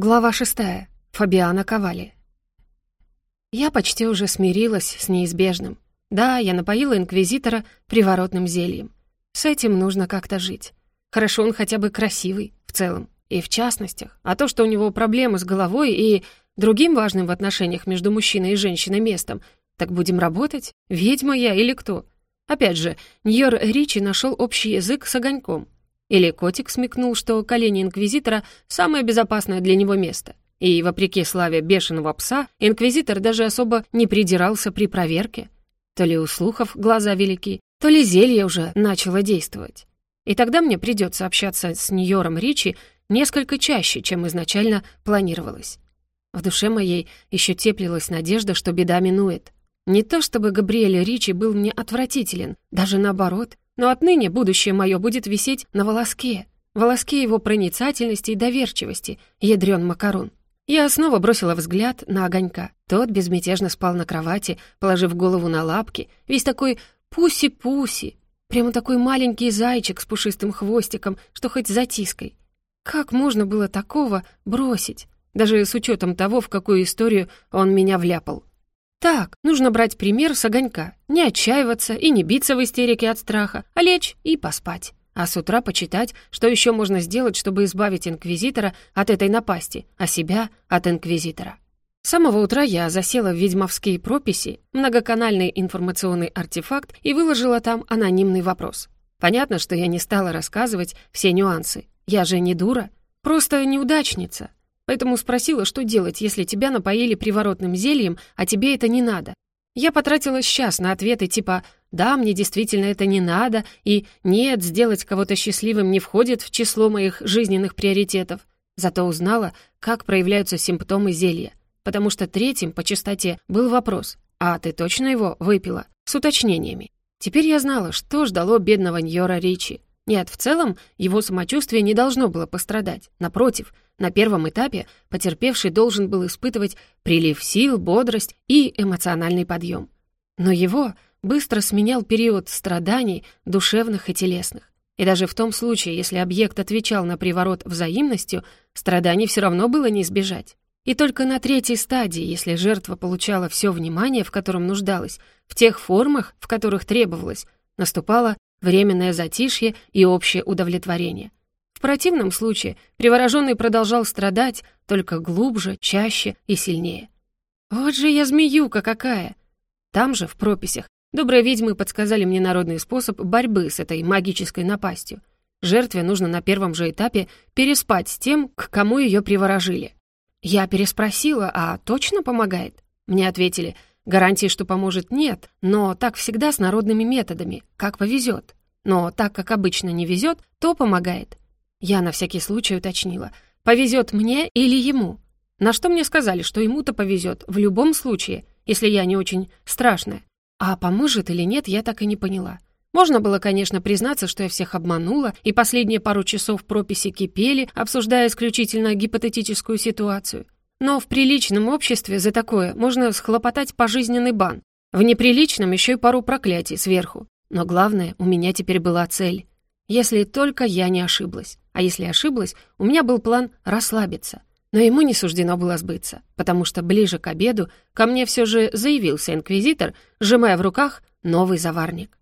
Глава шестая. Фабиана Ковали. Я почти уже смирилась с неизбежным. Да, я напоила инквизитора приворотным зельем. С этим нужно как-то жить. Хорошо он хотя бы красивый в целом и в частностях. А то, что у него проблемы с головой и другим важным в отношениях между мужчиной и женщиной местом, так будем работать? Ведьма я или кто? Опять же, Ньор Ричи нашел общий язык с огоньком — или котик смекнул, что колени инквизитора — самое безопасное для него место. И, вопреки славе бешеного пса, инквизитор даже особо не придирался при проверке. То ли у слухов глаза велики, то ли зелье уже начало действовать. И тогда мне придется общаться с Ньором Ричи несколько чаще, чем изначально планировалось. В душе моей еще теплилась надежда, что беда минует. Не то чтобы Габриэль Ричи был мне отвратителен, даже наоборот — но отныне будущее мое будет висеть на волоске. Волоске его проницательности и доверчивости, ядрен макарон. Я снова бросила взгляд на огонька. Тот безмятежно спал на кровати, положив голову на лапки, весь такой пуси-пуси. Прямо такой маленький зайчик с пушистым хвостиком, что хоть затискай. Как можно было такого бросить? Даже с учетом того, в какую историю он меня вляпал. Так, нужно брать пример с огонька, не отчаиваться и не биться в истерике от страха, а лечь и поспать. А с утра почитать, что еще можно сделать, чтобы избавить инквизитора от этой напасти, а себя от инквизитора. С самого утра я засела в ведьмовские прописи, многоканальный информационный артефакт и выложила там анонимный вопрос. Понятно, что я не стала рассказывать все нюансы. Я же не дура, просто неудачница, Поэтому спросила, что делать, если тебя напоили приворотным зельем, а тебе это не надо. Я потратила сейчас на ответы типа «да, мне действительно это не надо» и «нет, сделать кого-то счастливым не входит в число моих жизненных приоритетов». Зато узнала, как проявляются симптомы зелья. Потому что третьим по частоте был вопрос «а ты точно его выпила?» с уточнениями. Теперь я знала, что ждало бедного Ньора Ричи. Нет, в целом его самочувствие не должно было пострадать. Напротив, на первом этапе потерпевший должен был испытывать прилив сил, бодрость и эмоциональный подъем. Но его быстро сменял период страданий, душевных и телесных. И даже в том случае, если объект отвечал на приворот взаимностью, страданий все равно было не избежать. И только на третьей стадии, если жертва получала все внимание, в котором нуждалась, в тех формах, в которых требовалось, наступала временное затишье и общее удовлетворение. В противном случае привороженный продолжал страдать, только глубже, чаще и сильнее. Вот же я змеюка какая! Там же, в прописях, добрые ведьмы подсказали мне народный способ борьбы с этой магической напастью. Жертве нужно на первом же этапе переспать с тем, к кому ее приворожили. Я переспросила, а точно помогает? Мне ответили — Гарантии, что поможет, нет, но так всегда с народными методами, как повезет. Но так как обычно не везет, то помогает. Я на всякий случай уточнила, повезет мне или ему. На что мне сказали, что ему-то повезет в любом случае, если я не очень страшная. А поможет или нет, я так и не поняла. Можно было, конечно, признаться, что я всех обманула, и последние пару часов прописи кипели, обсуждая исключительно гипотетическую ситуацию. Но в приличном обществе за такое можно схлопотать пожизненный бан. В неприличном еще и пару проклятий сверху. Но главное, у меня теперь была цель. Если только я не ошиблась. А если ошиблась, у меня был план расслабиться. Но ему не суждено было сбыться, потому что ближе к обеду ко мне все же заявился инквизитор, сжимая в руках новый заварник.